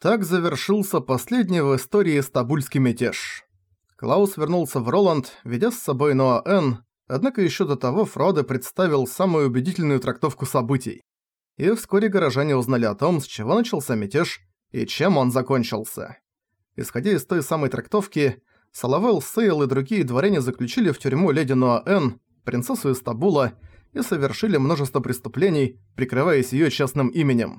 Так завершился последний в истории стабульский мятеж. Клаус вернулся в Роланд, ведя с собой Ноа Н, однако еще до того Фродо представил самую убедительную трактовку событий. И вскоре горожане узнали о том, с чего начался мятеж и чем он закончился. Исходя из той самой трактовки, Салавел Сейл и другие дворяне заключили в тюрьму леди Ноа Н, принцессу из и совершили множество преступлений, прикрываясь её частным именем.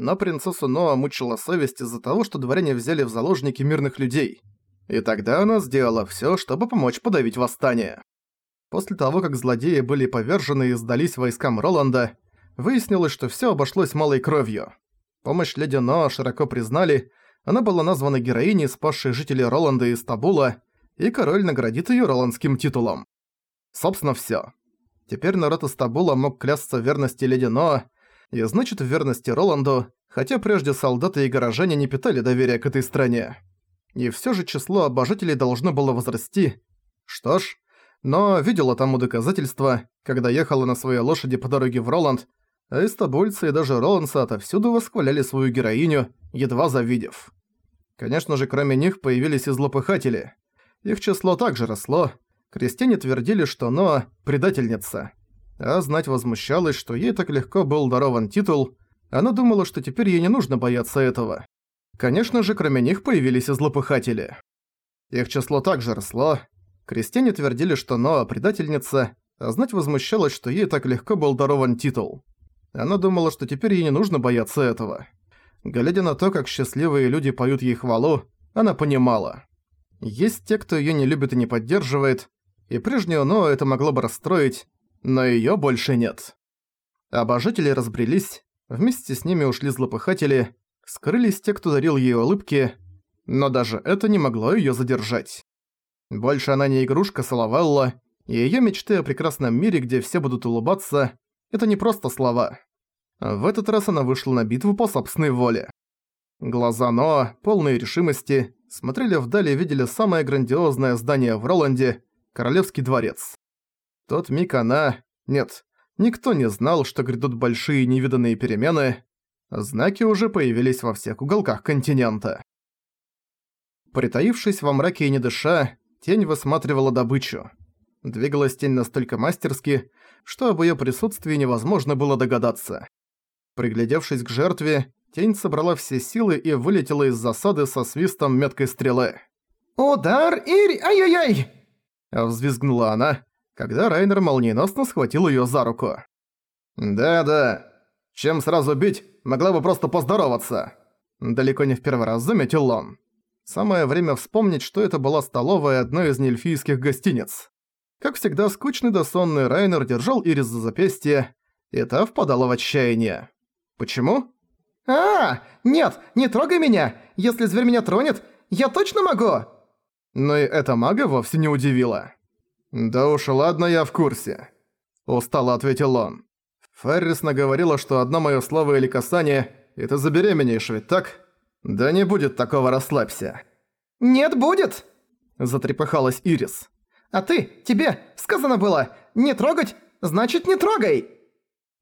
Но принцессу Ноа мучила совесть из-за того, что дворяне взяли в заложники мирных людей. И тогда она сделала всё, чтобы помочь подавить восстание. После того, как злодеи были повержены и сдались войскам Роланда, выяснилось, что всё обошлось малой кровью. Помощь леди Ноа широко признали, она была названа героиней, спасшей жителей Роланда из Табула, и король наградит её роландским титулом. Собственно, всё. Теперь народ из Табула мог клясться в верности леди Ноа, и значит в верности Роланду, хотя прежде солдаты и горожане не питали доверия к этой стране. И всё же число обожателей должно было возрасти. Что ж, но видела тому доказательства, когда ехала на своей лошади по дороге в Роланд, а истабульцы и даже Роландса отовсюду восхваляли свою героиню, едва завидев. Конечно же, кроме них появились и злопыхатели. Их число также росло. Крестьяне твердили, что Ноа – предательница. А знать возмущалась, что ей так легко был дарован титул. Она думала, что теперь ей не нужно бояться этого. Конечно же, кроме них появились и злопыхатели. Их число также росло. Крестьяне твердили, что Ноа – предательница, а знать возмущалась, что ей так легко был дарован титул. Она думала, что теперь ей не нужно бояться этого. Глядя на то, как счастливые люди поют ей хвалу, она понимала. Есть те, кто её не любит и не поддерживает, и прежнюю Ноа это могло бы расстроить, но её больше нет. Обожатели разбрелись, вместе с ними ушли злопыхатели, скрылись те, кто дарил ей улыбки, но даже это не могло её задержать. Больше она не игрушка Салавелла, и её мечты о прекрасном мире, где все будут улыбаться, это не просто слова. В этот раз она вышла на битву по собственной воле. Глаза Ноа, полные решимости, смотрели вдали и видели самое грандиозное здание в Роланде – Королевский дворец. Тот миг она... Нет, никто не знал, что грядут большие невиданные перемены. Знаки уже появились во всех уголках континента. Притаившись во мраке и не дыша, тень высматривала добычу. Двигалась тень настолько мастерски, что об её присутствии невозможно было догадаться. Приглядевшись к жертве, тень собрала все силы и вылетела из засады со свистом меткой стрелы. «Удар, Ирь! Ай-яй-яй!» Взвизгнула она, когда Райнер молниеносно схватил её за руку. «Да-да, чем сразу бить, могла бы просто поздороваться!» Далеко не в первый раз заметил он. Самое время вспомнить, что это была столовая одной из нельфийских гостиниц. Как всегда, скучный да сонный Райнер держал Ирис за запястье, и та впадала в отчаяние. Почему? «А, нет, не трогай меня! Если зверь меня тронет, я точно могу!» Но и эта мага вовсе не удивила. «Да уж ладно, я в курсе», – устало ответил он. «Феррис наговорила, что одно моё слово или касание, и ты забеременеешь, ведь так? Да не будет такого, расслабься». «Нет, будет!» – затрепыхалась Ирис. А ты, тебе, сказано было, не трогать, значит не трогай!»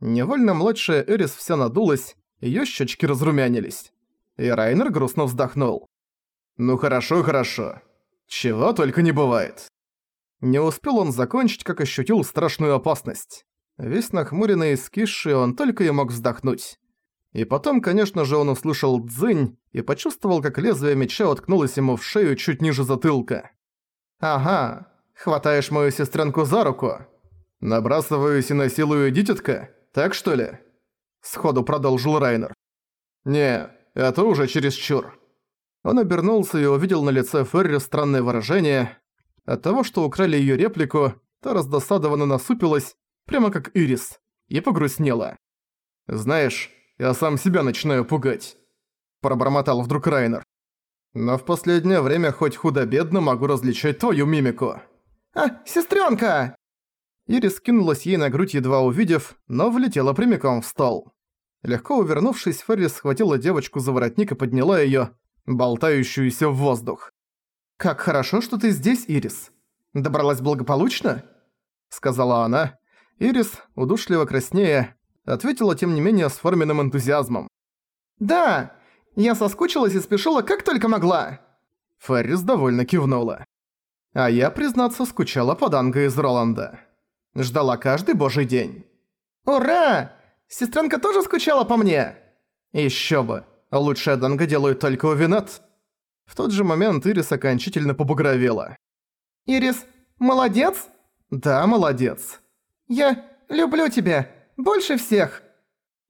Невольно младшая Эрис вся надулась, её щечки разрумянились. И Райнер грустно вздохнул. «Ну хорошо, хорошо. Чего только не бывает». Не успел он закончить, как ощутил страшную опасность. Весь нахмуренный и скисший он только и мог вздохнуть. И потом, конечно же, он услышал дзынь и почувствовал, как лезвие меча уткнулось ему в шею чуть ниже затылка. «Ага, Хватаешь мою сестренку за руку? Набрасываюсь и насилую дитятка? Так что ли?» Сходу продолжил Райнер. «Не, это уже чересчур». Он обернулся и увидел на лице Ферри странное выражение. От того, что украли её реплику, та раздосадованно насупилась, прямо как Ирис, и погрустнела. «Знаешь, я сам себя начинаю пугать», – пробормотал вдруг Райнер. «Но в последнее время хоть худо-бедно могу различать твою мимику». «А, сестрёнка!» Ирис кинулась ей на грудь, едва увидев, но влетела прямиком в стол. Легко увернувшись, Феррис схватила девочку за воротник и подняла её, болтающуюся в воздух. «Как хорошо, что ты здесь, Ирис. Добралась благополучно?» Сказала она. Ирис, удушливо краснея, ответила тем не менее с форменным энтузиазмом. «Да, Я соскучилась и спешила как только могла!» Феррис довольно кивнула. А я, признаться, скучала по Данго из Роланда. Ждала каждый божий день. «Ура! Сестренка тоже скучала по мне?» Ещё бы. Лучшая Данго делают только у Винет. В тот же момент Ирис окончательно побагровела. «Ирис, молодец?» «Да, молодец». «Я люблю тебя. Больше всех».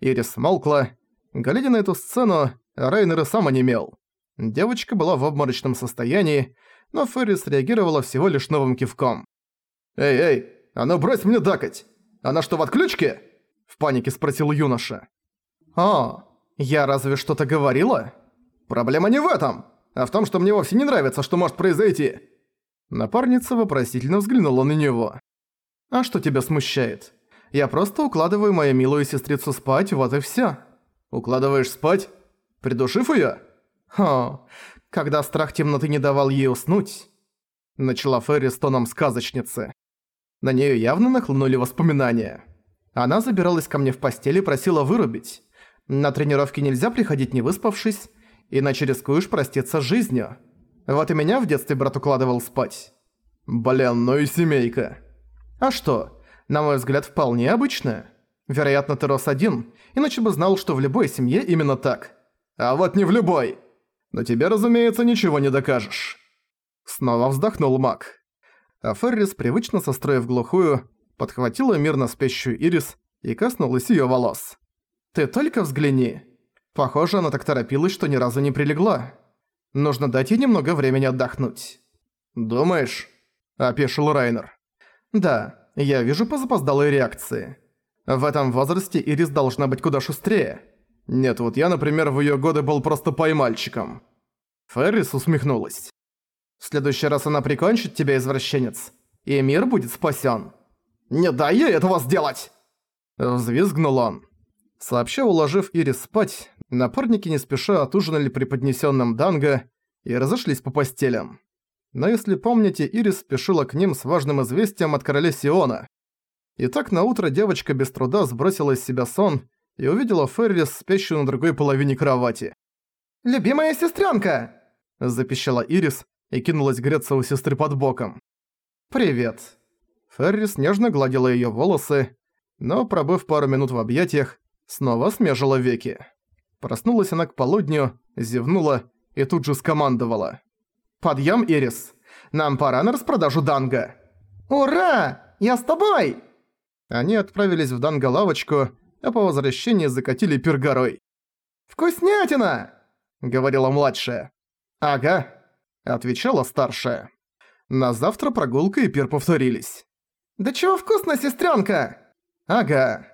Ирис смолкла. Глядя на эту сцену, Рейнер и сам онемел. Девочка была в обморочном состоянии, но Феррис реагировала всего лишь новым кивком. «Эй, эй, а ну брось мне дакать! Она что, в отключке?» В панике спросил юноша. «О, я разве что-то говорила?» «Проблема не в этом, а в том, что мне вовсе не нравится, что может произойти». Напарница вопросительно взглянула на него. «А что тебя смущает? Я просто укладываю мою милую сестрицу спать, вот и всё». «Укладываешь спать? Придушив её?» «Хо, когда страх темноты не давал ей уснуть», — начала Ферри с тоном сказочницы. На неё явно нахлынули воспоминания. Она забиралась ко мне в постель и просила вырубить. На тренировки нельзя приходить не выспавшись, иначе рискуешь проститься с жизнью. Вот и меня в детстве брат укладывал спать. Блин, ну и семейка. А что, на мой взгляд, вполне обычно. Вероятно, ты рос один, иначе бы знал, что в любой семье именно так. А вот не в любой. Но тебе, разумеется, ничего не докажешь. Снова вздохнул маг. А Феррис, привычно состроив глухую, подхватила мирно спящую Ирис и коснулась её волос. «Ты только взгляни. Похоже, она так торопилась, что ни разу не прилегла. Нужно дать ей немного времени отдохнуть». «Думаешь?» – опешил Райнер. «Да, я вижу по запоздалой реакции. В этом возрасте Ирис должна быть куда шустрее. Нет, вот я, например, в её годы был просто поймальчиком». Феррис усмехнулась. «В следующий раз она прикончит тебя, извращенец, и мир будет спасён». «Не дай ей этого сделать!» Взвизгнул он. Сообща уложив Ирис спать, напарники не спеша отужинали при поднесенном Данго и разошлись по постелям. Но если помните, Ирис спешила к ним с важным известием от короля Сиона. И так наутро девочка без труда сбросила из себя сон и увидела Феррис, спящую на другой половине кровати. «Любимая сестренка! запищала Ирис и кинулась греться у сестры под боком. «Привет!» Феррис нежно гладила её волосы, но, пробыв пару минут в объятиях, снова смежила веки. Проснулась она к полудню, зевнула и тут же скомандовала. «Подъём, Ирис! Нам пора на распродажу данга!» «Ура! Я с тобой!» Они отправились в данго-лавочку, а по возвращении закатили пир горой. «Вкуснятина!» — говорила младшая. «Ага», — отвечала старшая. На завтра прогулка и пир повторились. «Да чего вкусно, сестренка! «Ага».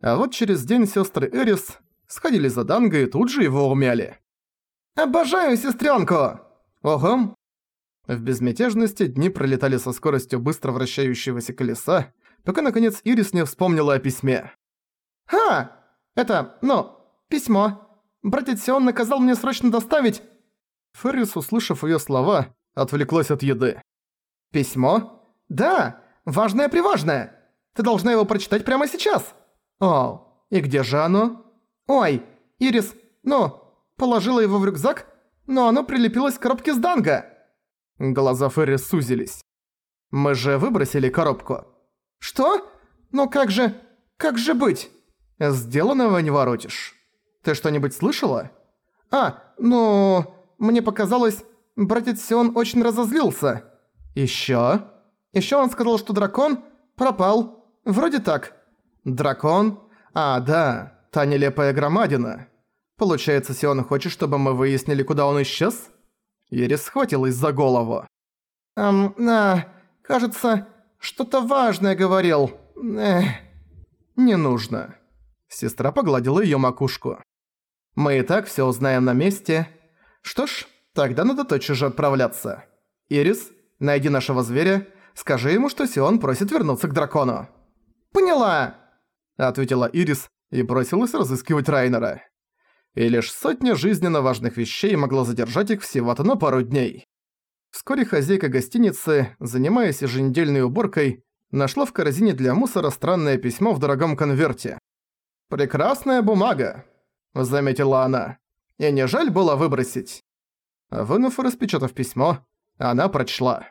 А вот через день сестры Эрис сходили за Данго и тут же его умяли. «Обожаю сестренку. «Ого». В безмятежности дни пролетали со скоростью быстро вращающегося колеса, пока наконец Ирис не вспомнила о письме. «Ха! Это, ну, письмо. Братец Сион наказал мне срочно доставить...» Феррис, услышав её слова, отвлеклась от еды. «Письмо? Да, важное-приважное. Ты должна его прочитать прямо сейчас. О, и где же оно? Ой, Ирис, ну, положила его в рюкзак, но оно прилепилось к коробке с данго. Глаза Феррис сузились. Мы же выбросили коробку. Что? Ну как же... как же быть? Сделанного не воротишь. Ты что-нибудь слышала? А, ну... Мне показалось, братец Сион очень разозлился. Ещё? Ещё он сказал, что дракон пропал. Вроде так. Дракон? А, да, та нелепая громадина. Получается, Сион хочет, чтобы мы выяснили, куда он исчез? Ирис схватилась за голову. Эм, а, кажется, что-то важное говорил. Эх. Не нужно. Сестра погладила её макушку. Мы и так всё узнаем на месте. Что ж, тогда надо тотчас же отправляться. Ирис, найди нашего зверя, скажи ему, что Сион просит вернуться к дракону. «Поняла!» – ответила Ирис и бросилась разыскивать Райнера. И лишь сотня жизненно важных вещей могла задержать их всего-то на пару дней. Вскоре хозяйка гостиницы, занимаясь еженедельной уборкой, нашла в корзине для мусора странное письмо в дорогом конверте. «Прекрасная бумага», – заметила она. И не жаль было выбросить?» Вынув и распечатав письмо, она прочла.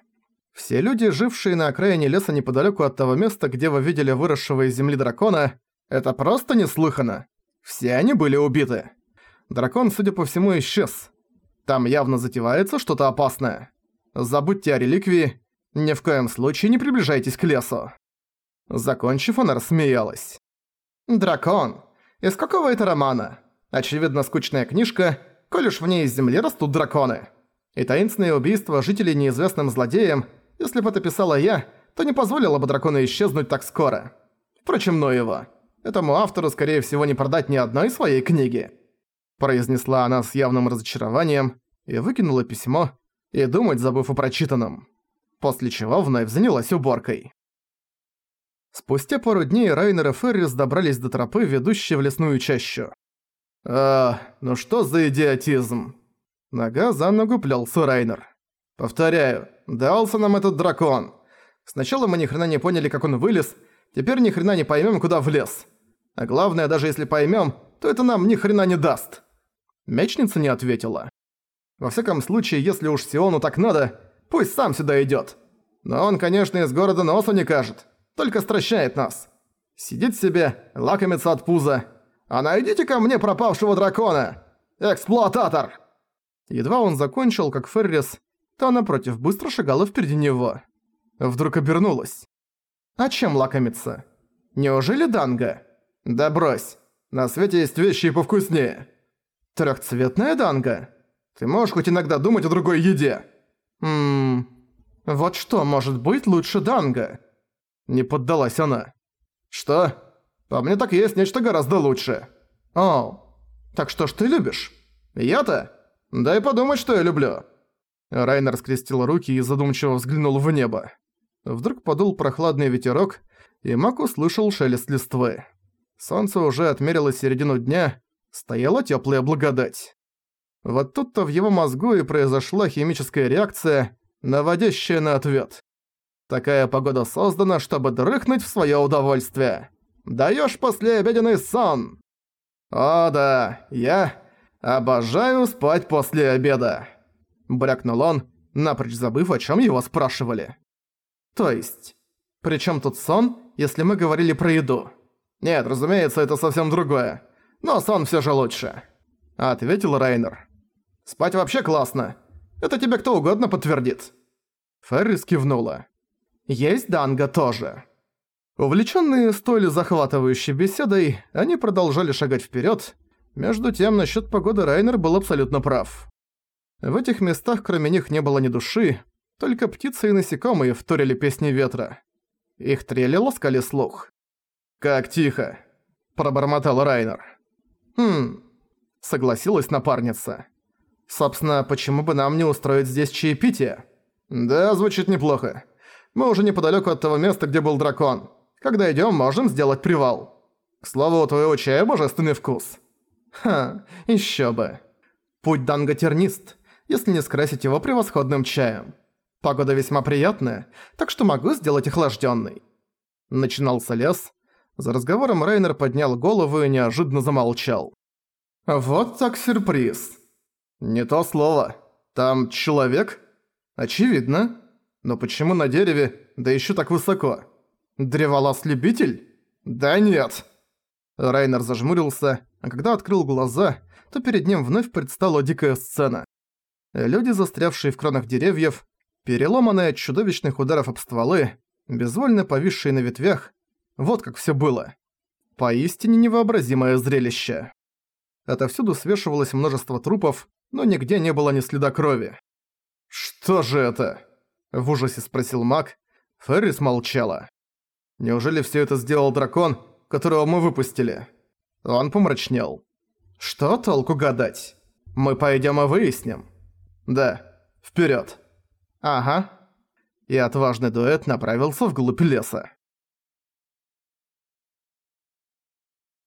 Все люди, жившие на окраине леса неподалеку от того места, где вы видели выросшего из земли дракона, это просто неслыханно. Все они были убиты. Дракон, судя по всему, исчез. Там явно затевается что-то опасное. Забудьте о реликвии, ни в коем случае не приближайтесь к лесу. Закончив, она рассмеялась. «Дракон! Из какого это романа? Очевидно, скучная книжка, коль уж в ней из земли растут драконы. И таинственное убийство жителей неизвестным злодеем, если бы это писала я, то не позволило бы дракону исчезнуть так скоро. Впрочем, но его. Этому автору, скорее всего, не продать ни одной своей книги». Произнесла она с явным разочарованием и выкинула письмо, и думать забыв о прочитанном. После чего вновь занялась уборкой. Спустя пару дней Райнер и Феррис добрались до тропы, ведущей в лесную чащу. «А, ну что за идиотизм?» Нога за ногу плелся Райнер. «Повторяю, дался нам этот дракон. Сначала мы ни хрена не поняли, как он вылез, теперь ни хрена не поймем, куда влез. А главное, даже если поймем, то это нам ни хрена не даст». Мечница не ответила. Во всяком случае, если уж Сиону так надо, пусть сам сюда идёт. Но он, конечно, из города носа не кажет только стращает нас. Сидит себе, лакомится от пуза. А найдите ко мне пропавшего дракона! Эксплуататор!» Едва он закончил, как Феррис, то напротив быстро шагала впереди него. Вдруг обернулась. «А чем лакомиться? Неужели данга?» «Да брось, на свете есть вещи и повкуснее». «Трёхцветная данга? Ты можешь хоть иногда думать о другой еде?» «Ммм... Вот что может быть лучше данга?» Не поддалась она. «Что? По мне так есть нечто гораздо лучше». «О, так что ж ты любишь?» «Я-то? Дай подумать, что я люблю». Райнер скрестил руки и задумчиво взглянул в небо. Вдруг подул прохладный ветерок, и Мак услышал шелест листвы. Солнце уже отмерило середину дня, стояла теплая благодать. Вот тут-то в его мозгу и произошла химическая реакция, наводящая на ответ. Такая погода создана, чтобы дрыхнуть в своё удовольствие. Даёшь послеобеденный сон. О да, я обожаю спать после обеда. Брякнул он, напрочь забыв, о чём его спрашивали. То есть, при чём тут сон, если мы говорили про еду? Нет, разумеется, это совсем другое. Но сон всё же лучше. Ответил Райнер. Спать вообще классно. Это тебе кто угодно подтвердит. Феррис кивнула. Есть Данга тоже. Увлечённые столь захватывающей беседой, они продолжали шагать вперёд. Между тем, насчёт погоды Райнер был абсолютно прав. В этих местах кроме них не было ни души, только птицы и насекомые вторили песни ветра. Их трели ласкали слух. «Как тихо!» – пробормотал Райнер. «Хм...» – согласилась напарница. «Собственно, почему бы нам не устроить здесь чаепитие?» «Да, звучит неплохо. Мы уже неподалеку от того места, где был дракон. Когда идем, можем сделать привал. К слову, у твоего чая божественный вкус. Ха, еще бы. Путь Данга тернист, если не скрасить его превосходным чаем. Погода весьма приятная, так что могу сделать охлажденный. Начинался лес. За разговором Рейнер поднял голову и неожиданно замолчал. «Вот так сюрприз!» «Не то слово. Там человек?» «Очевидно. Но почему на дереве, да еще так высоко? Древолаз-любитель? Да нет. Райнер зажмурился, а когда открыл глаза, то перед ним вновь предстала дикая сцена. Люди, застрявшие в кронах деревьев, переломанные от чудовищных ударов об стволы, безвольно повисшие на ветвях, вот как всё было. Поистине невообразимое зрелище. Отовсюду свешивалось множество трупов, но нигде не было ни следа крови. «Что же это?» В ужасе спросил маг. Феррис молчала. Неужели все это сделал дракон, которого мы выпустили? Он помрачнел. Что толку гадать? Мы пойдем и выясним. Да, вперед. Ага. И отважный дуэт направился вглубь леса.